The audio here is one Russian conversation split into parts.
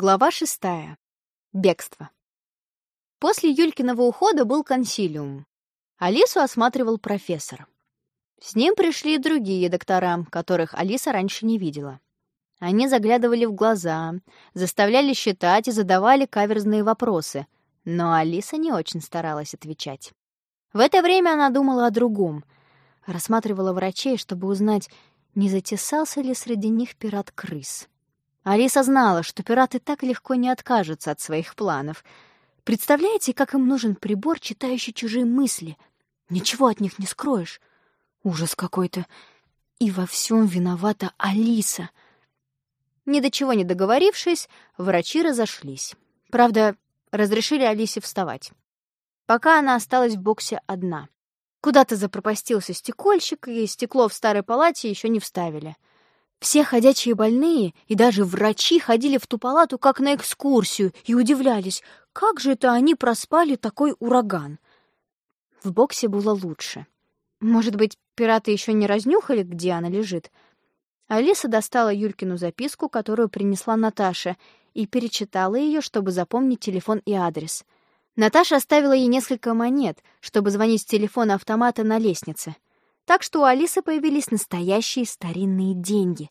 Глава шестая. Бегство. После Юлькиного ухода был консилиум. Алису осматривал профессор. С ним пришли и другие доктора, которых Алиса раньше не видела. Они заглядывали в глаза, заставляли считать и задавали каверзные вопросы, но Алиса не очень старалась отвечать. В это время она думала о другом, рассматривала врачей, чтобы узнать, не затесался ли среди них пират-крыс. Алиса знала, что пираты так легко не откажутся от своих планов. Представляете, как им нужен прибор, читающий чужие мысли? Ничего от них не скроешь. Ужас какой-то. И во всем виновата Алиса. Ни до чего не договорившись, врачи разошлись. Правда, разрешили Алисе вставать. Пока она осталась в боксе одна. Куда-то запропастился стекольщик, и стекло в старой палате еще не вставили — все ходячие больные и даже врачи ходили в ту палату как на экскурсию и удивлялись, как же это они проспали такой ураган. В боксе было лучше. Может быть, пираты еще не разнюхали, где она лежит? Алиса достала Юлькину записку, которую принесла Наташа, и перечитала ее, чтобы запомнить телефон и адрес. Наташа оставила ей несколько монет, чтобы звонить с телефона автомата на лестнице — так что у Алисы появились настоящие старинные деньги.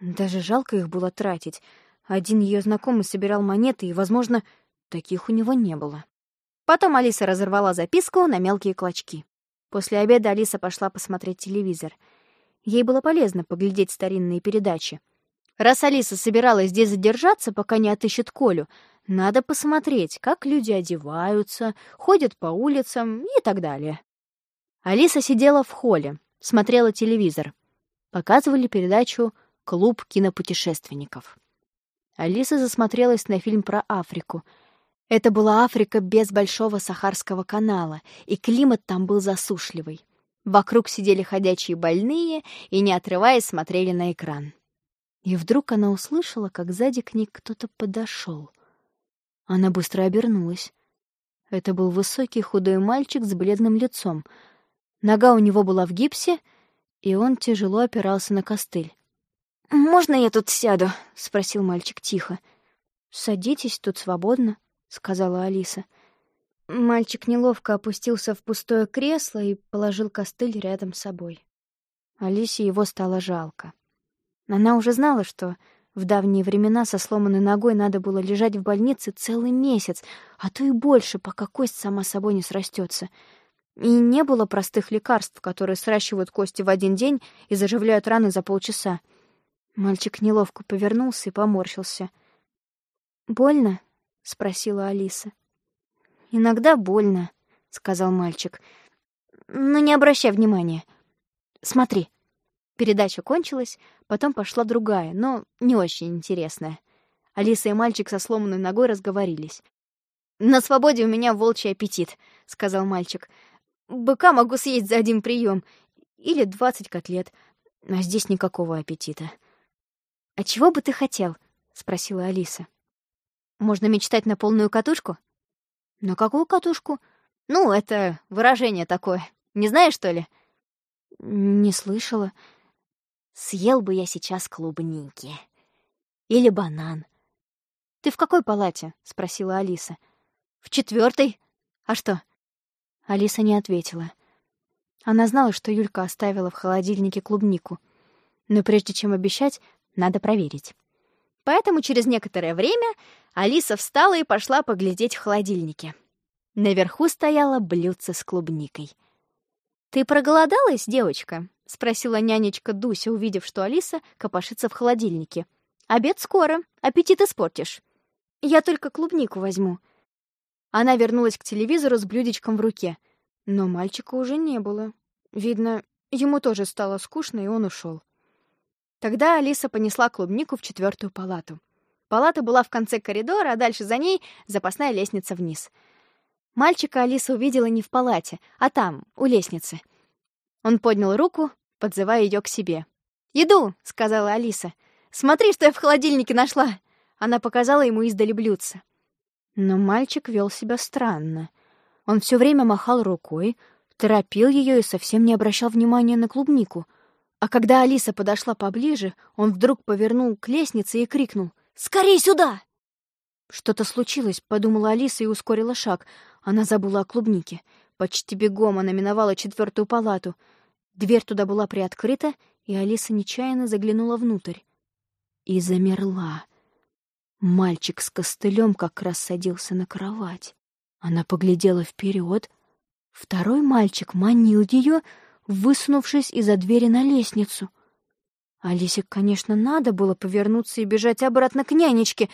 Даже жалко их было тратить. Один ее знакомый собирал монеты, и, возможно, таких у него не было. Потом Алиса разорвала записку на мелкие клочки. После обеда Алиса пошла посмотреть телевизор. Ей было полезно поглядеть старинные передачи. Раз Алиса собиралась здесь задержаться, пока не отыщет Колю, надо посмотреть, как люди одеваются, ходят по улицам и так далее. Алиса сидела в холле, смотрела телевизор. Показывали передачу «Клуб кинопутешественников». Алиса засмотрелась на фильм про Африку. Это была Африка без Большого Сахарского канала, и климат там был засушливый. Вокруг сидели ходячие больные и, не отрываясь, смотрели на экран. И вдруг она услышала, как сзади к ней кто-то подошел. Она быстро обернулась. Это был высокий худой мальчик с бледным лицом — Нога у него была в гипсе, и он тяжело опирался на костыль. «Можно я тут сяду?» — спросил мальчик тихо. «Садитесь, тут свободно», — сказала Алиса. Мальчик неловко опустился в пустое кресло и положил костыль рядом с собой. Алисе его стало жалко. Она уже знала, что в давние времена со сломанной ногой надо было лежать в больнице целый месяц, а то и больше, пока кость сама собой не срастется — и не было простых лекарств, которые сращивают кости в один день и заживляют раны за полчаса. Мальчик неловко повернулся и поморщился. «Больно?» — спросила Алиса. «Иногда больно», — сказал мальчик. «Но не обращай внимания. Смотри». Передача кончилась, потом пошла другая, но не очень интересная. Алиса и мальчик со сломанной ногой разговорились. «На свободе у меня волчий аппетит», — сказал мальчик. Быка могу съесть за один прием или двадцать котлет, а здесь никакого аппетита. «А чего бы ты хотел?» — спросила Алиса. «Можно мечтать на полную катушку?» «На какую катушку?» «Ну, это выражение такое. Не знаешь, что ли?» «Не слышала. Съел бы я сейчас клубники. Или банан». «Ты в какой палате?» — спросила Алиса. «В четвертой. А что?» Алиса не ответила. Она знала, что Юлька оставила в холодильнике клубнику. Но прежде чем обещать, надо проверить. Поэтому через некоторое время Алиса встала и пошла поглядеть в холодильнике. Наверху стояло блюдце с клубникой. «Ты проголодалась, девочка?» — спросила нянечка Дуся, увидев, что Алиса копошится в холодильнике. «Обед скоро, аппетит испортишь». «Я только клубнику возьму», она вернулась к телевизору с блюдечком в руке. Но мальчика уже не было. Видно, ему тоже стало скучно, и он ушел. Тогда Алиса понесла клубнику в четвертую палату. Палата была в конце коридора, а дальше за ней запасная лестница вниз. Мальчика Алиса увидела не в палате, а там, у лестницы. Он поднял руку, подзывая ее к себе. «Иду», — сказала Алиса. «Смотри, что я в холодильнике нашла!» Она показала ему издали блюдце. Но мальчик вел себя странно. Он все время махал рукой, торопил ее и совсем не обращал внимания на клубнику. А когда Алиса подошла поближе, он вдруг повернул к лестнице и крикнул «Скорей сюда!» Что-то случилось, подумала Алиса и ускорила шаг. Она забыла о клубнике. Почти бегом она миновала четвертую палату. Дверь туда была приоткрыта, и Алиса нечаянно заглянула внутрь. И замерла. Мальчик с костылем как раз садился на кровать. Она поглядела вперед. Второй мальчик манил ее, высунувшись из-за двери на лестницу. Алисе, конечно, надо было повернуться и бежать обратно к нянечке.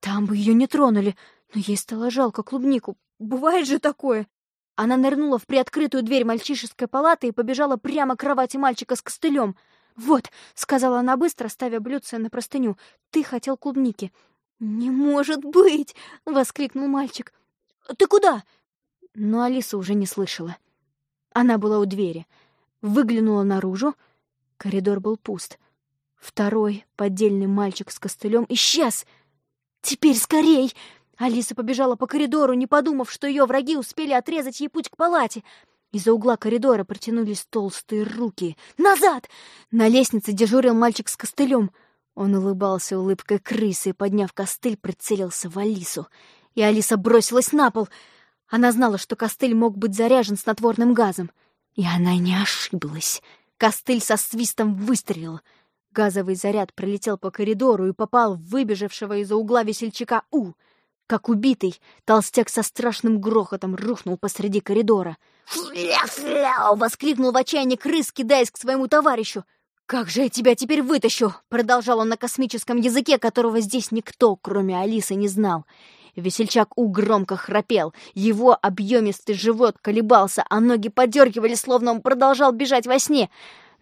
Там бы ее не тронули, но ей стало жалко клубнику. Бывает же такое. Она нырнула в приоткрытую дверь мальчишеской палаты и побежала прямо к кровати мальчика с костылем. «Вот», — сказала она быстро, ставя блюдце на простыню, — «ты хотел клубники. «Не может быть!» — воскликнул мальчик. «Ты куда?» Но Алиса уже не слышала. Она была у двери. Выглянула наружу. Коридор был пуст. Второй поддельный мальчик с костылем исчез. «Теперь скорей!» Алиса побежала по коридору, не подумав, что ее враги успели отрезать ей путь к палате. Из-за угла коридора протянулись толстые руки. «Назад!» На лестнице дежурил мальчик с костылем — он улыбался улыбкой крысы и, подняв костыль, прицелился в Алису. И Алиса бросилась на пол. Она знала, что костыль мог быть заряжен снотворным газом. И она не ошиблась. Костыль со свистом выстрелил. Газовый заряд пролетел по коридору и попал в выбежавшего из-за угла весельчака У. Как убитый, толстяк со страшным грохотом рухнул посреди коридора. «Фля-фля!» — воскликнул в отчаянии крыс, кидаясь к своему товарищу. «Как же я тебя теперь вытащу?» — продолжал он на космическом языке, которого здесь никто, кроме Алисы, не знал. Весельчак У громко храпел, его объемистый живот колебался, а ноги подергивали, словно он продолжал бежать во сне.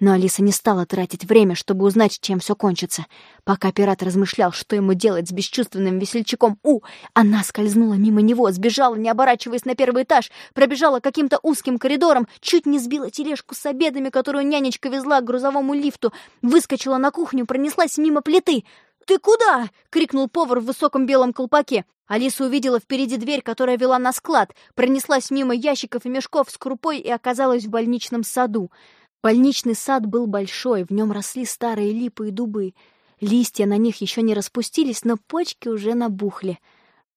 Но Алиса не стала тратить время, чтобы узнать, чем все кончится. Пока пират размышлял, что ему делать с бесчувственным весельчаком У, она скользнула мимо него, сбежала, не оборачиваясь на первый этаж, пробежала каким-то узким коридором, чуть не сбила тележку с обедами, которую нянечка везла к грузовому лифту, выскочила на кухню, пронеслась мимо плиты. «Ты куда?» — крикнул повар в высоком белом колпаке. Алиса увидела впереди дверь, которая вела на склад, пронеслась мимо ящиков и мешков с крупой и оказалась в больничном саду. Больничный сад был большой, в нем росли старые липы и дубы. Листья на них еще не распустились, но почки уже набухли.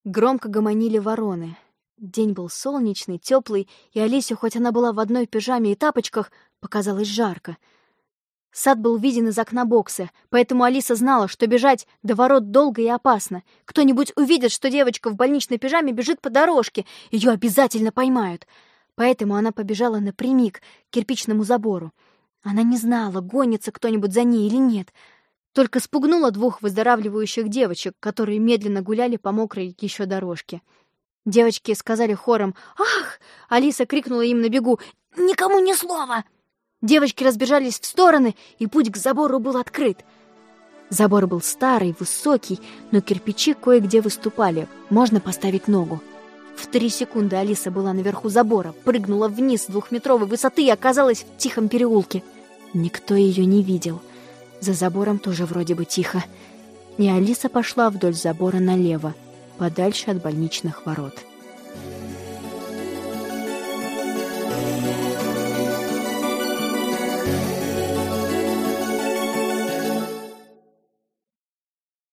Громко гомонили вороны. День был солнечный, теплый, и Алисе, хоть она была в одной пижаме и тапочках, показалось жарко. Сад был виден из окна бокса, поэтому Алиса знала, что бежать до ворот долго и опасно. Кто-нибудь увидит, что девочка в больничной пижаме бежит по дорожке, ее обязательно поймают — поэтому она побежала напрямик к кирпичному забору. Она не знала, гонится кто-нибудь за ней или нет, только спугнула двух выздоравливающих девочек, которые медленно гуляли по мокрой еще дорожке. Девочки сказали хором «Ах!» Алиса крикнула им на бегу «Никому ни слова!» Девочки разбежались в стороны, и путь к забору был открыт. Забор был старый, высокий, но кирпичи кое-где выступали, можно поставить ногу. В три секунды Алиса была наверху забора, прыгнула вниз с двухметровой высоты и оказалась в тихом переулке. Никто ее не видел. За забором тоже вроде бы тихо. И Алиса пошла вдоль забора налево, подальше от больничных ворот.